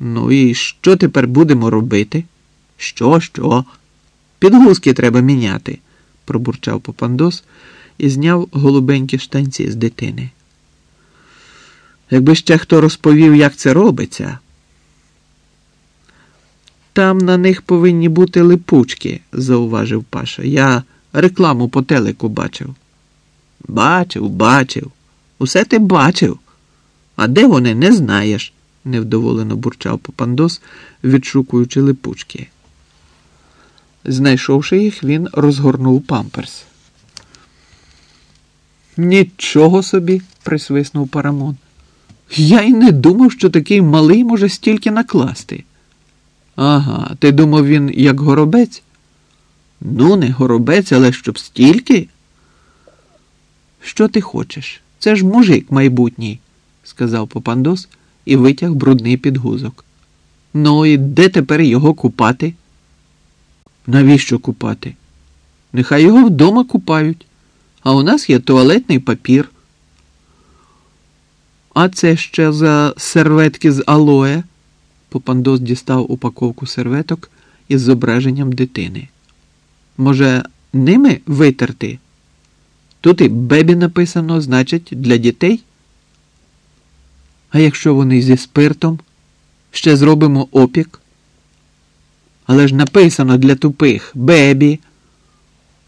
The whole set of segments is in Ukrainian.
Ну і що тепер будемо робити? Що, що? Підгузки треба міняти, пробурчав Попандос і зняв голубенькі штанці з дитини. Якби ще хто розповів, як це робиться. Там на них повинні бути липучки, зауважив Паша. Я рекламу по телеку бачив. Бачив, бачив. Усе ти бачив. А де вони, не знаєш, невдоволено бурчав Попандос, відшукуючи липучки. Знайшовши їх, він розгорнув памперс. Нічого собі, присвиснув Парамон. Я й не думав, що такий малий може стільки накласти. Ага, ти думав, він як горобець? Ну, не горобець, але щоб стільки. Що ти хочеш? Це ж мужик майбутній, сказав Попандос і витяг брудний підгузок. Ну і де тепер його купати? Навіщо купати? Нехай його вдома купають, а у нас є туалетний папір. А це ще за серветки з алоє. Попандос дістав упаковку серветок із зображенням дитини. Може, ними витерти? Тут і бебі написано, значить, для дітей. А якщо вони зі спиртом, ще зробимо опік. Але ж написано для тупих бебі.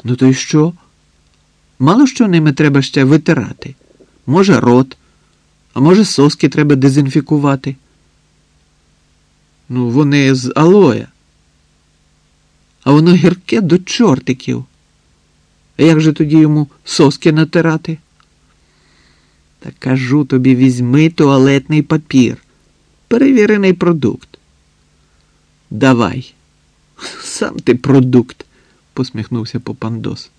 Ну то й що? Мало що ними треба ще витирати. Може, рот, а може, соски треба дезінфікувати. Ну, вони з алоя. А воно гірке до чортиків. А як же тоді йому соски натирати? Та кажу тобі, візьми туалетний папір. Перевірений продукт. Давай. Сам ти продукт, посміхнувся Попандос.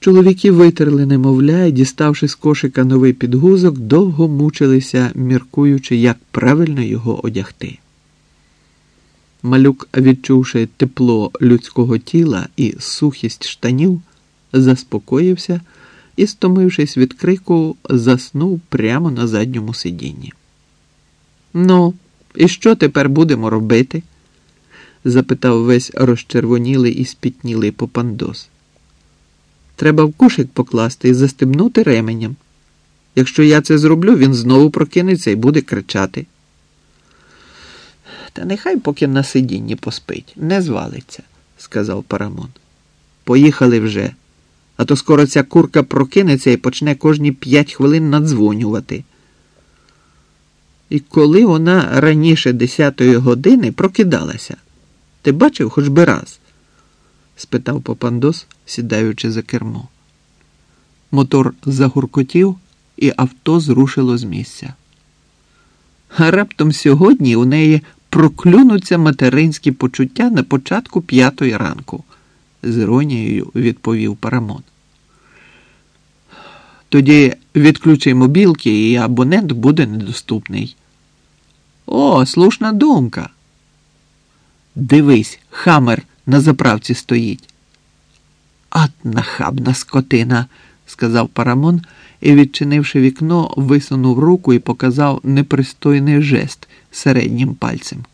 Чоловіки витерли немовля і, діставши з кошика новий підгузок, довго мучилися, міркуючи, як правильно його одягти. Малюк, відчувши тепло людського тіла і сухість штанів, заспокоївся і, стомившись від крику, заснув прямо на задньому сидінні. Ну, і що тепер будемо робити? запитав весь розчервонілий і спітнілий попандос. Треба в кошик покласти і застебнути ременем. Якщо я це зроблю, він знову прокинеться і буде кричати. Та нехай поки на сидінні поспить, не звалиться, сказав Парамон. Поїхали вже, а то скоро ця курка прокинеться і почне кожні п'ять хвилин надзвонювати. І коли вона раніше десятої години прокидалася, ти бачив хоч би раз? спитав Попандос, сідаючи за кермо. Мотор загуркотів, і авто зрушило з місця. А раптом сьогодні у неї проклюнуться материнські почуття на початку п'ятої ранку, з іронією відповів Парамон. Тоді відключи мобілки, і абонент буде недоступний. О, слушна думка. Дивись, хамер на заправці стоїть. От нахабна скотина, сказав Парамон і, відчинивши вікно, висунув руку і показав непристойний жест середнім пальцем.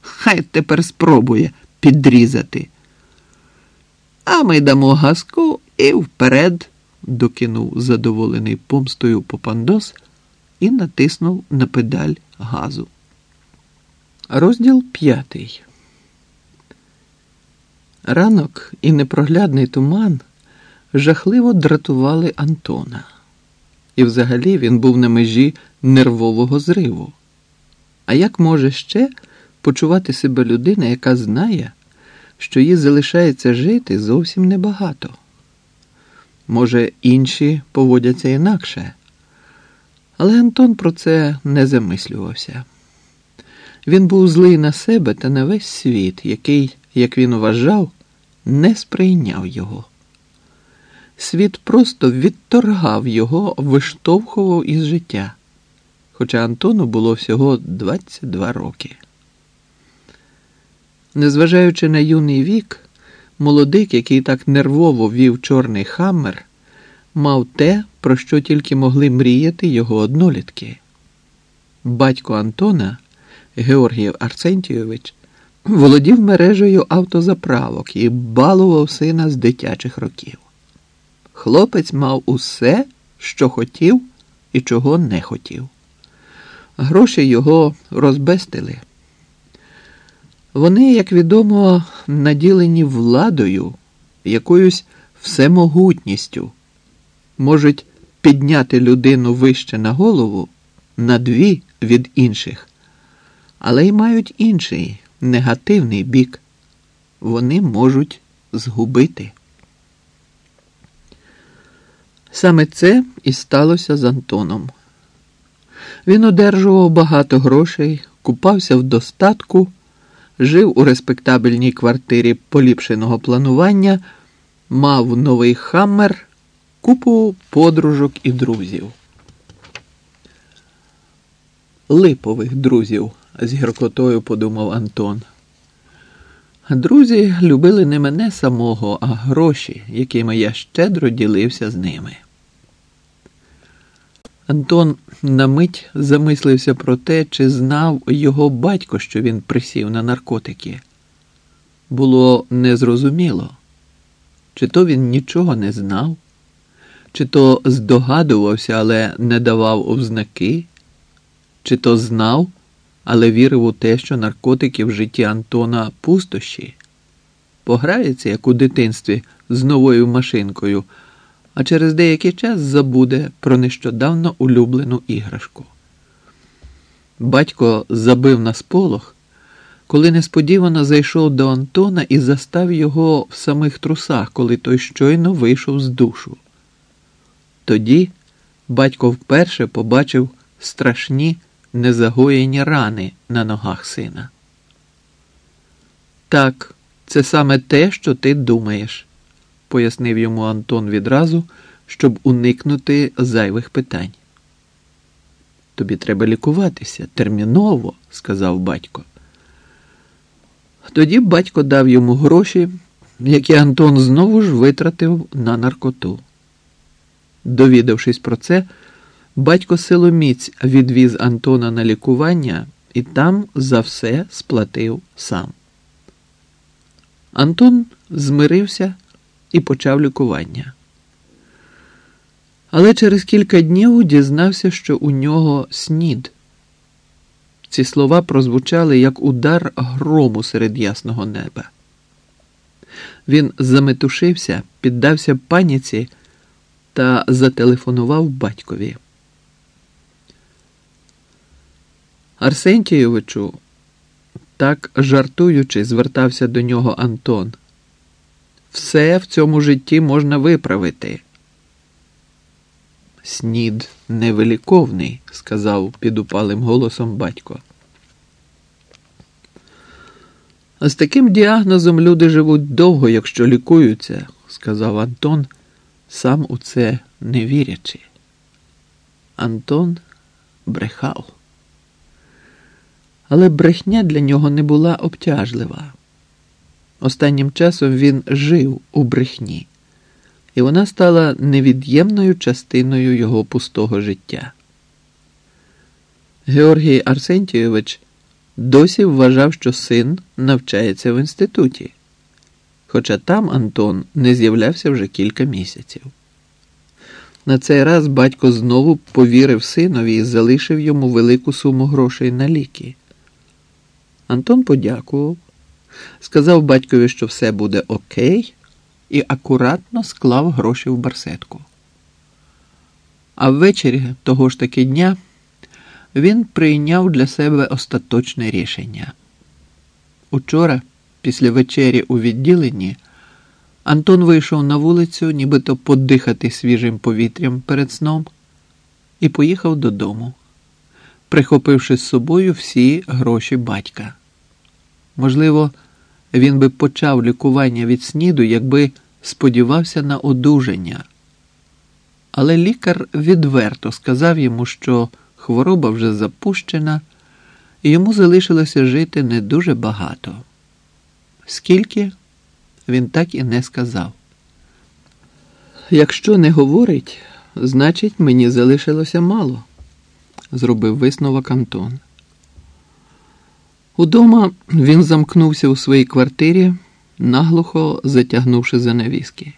Хай тепер спробує підрізати. А ми дамо газку і вперед, докинув задоволений помстою Попандос і натиснув на педаль газу. Розділ п'ятий. Ранок і непроглядний туман жахливо дратували Антона. І взагалі він був на межі нервового зриву. А як може ще почувати себе людина, яка знає, що їй залишається жити зовсім небагато? Може, інші поводяться інакше, але Антон про це не замислювався. Він був злий на себе та на весь світ, який, як він вважав, не сприйняв його. Світ просто відторгав його, виштовхував із життя, хоча Антону було всього 22 роки. Незважаючи на юний вік, молодик, який так нервово вів чорний хаммер, мав те, про що тільки могли мріяти його однолітки. Батько Антона Георгій Арсентійович володів мережею автозаправок і балував сина з дитячих років. Хлопець мав усе, що хотів і чого не хотів. Гроші його розбестили. Вони, як відомо, наділені владою, якоюсь всемогутністю, можуть підняти людину вище на голову на дві від інших, але й мають інший негативний бік. Вони можуть згубити. Саме це і сталося з Антоном. Він одержував багато грошей, купався в достатку, жив у респектабельній квартирі поліпшеного планування, мав новий хаммер, купу подружок і друзів. Липових друзів, з гіркотою подумав Антон. Друзі любили не мене самого, а гроші, якими я щедро ділився з ними. Антон на мить замислився про те, чи знав його батько, що він присів на наркотики. Було незрозуміло, чи то він нічого не знав, чи то здогадувався, але не давав ознаки, чи то знав, але вірив у те, що наркотики в житті Антона пустощі, пограється, як у дитинстві, з новою машинкою а через деякий час забуде про нещодавно улюблену іграшку. Батько забив на сполох, коли несподівано зайшов до Антона і застав його в самих трусах, коли той щойно вийшов з душу. Тоді батько вперше побачив страшні незагоєні рани на ногах сина. Так, це саме те, що ти думаєш пояснив йому Антон відразу, щоб уникнути зайвих питань. Тобі треба лікуватися терміново, сказав батько. Тоді батько дав йому гроші, які Антон знову ж витратив на наркоту. Довідавшись про це, батько силоміць відвіз Антона на лікування і там за все сплатив сам. Антон змирився і почав лікування. Але через кілька днів дізнався, що у нього снід. Ці слова прозвучали як удар грому серед ясного неба. Він заметушився, піддався паніці та зателефонував батькові. Арсентійовичу, так жартуючи, звертався до нього Антон. Все в цьому житті можна виправити. Снід невеликовний, сказав підупалим голосом батько. З таким діагнозом люди живуть довго, якщо лікуються, сказав Антон, сам у це не вірячи. Антон брехав. Але брехня для нього не була обтяжлива. Останнім часом він жив у брехні, і вона стала невід'ємною частиною його пустого життя. Георгій Арсентійович досі вважав, що син навчається в інституті, хоча там Антон не з'являвся вже кілька місяців. На цей раз батько знову повірив синові і залишив йому велику суму грошей на ліки. Антон подякував сказав батькові, що все буде окей, і акуратно склав гроші в барсетку. А ввечері того ж таки дня він прийняв для себе остаточне рішення. Учора, після вечері у відділенні, Антон вийшов на вулицю, нібито подихати свіжим повітрям перед сном, і поїхав додому, прихопивши з собою всі гроші батька. Можливо, він би почав лікування від сніду, якби сподівався на одужання. Але лікар відверто сказав йому, що хвороба вже запущена, і йому залишилося жити не дуже багато. Скільки він так і не сказав. Якщо не говорить, значить, мені залишилося мало, зробив висновок Антон. Удома він замкнувся у своїй квартирі, наглухо затягнувши занавіски.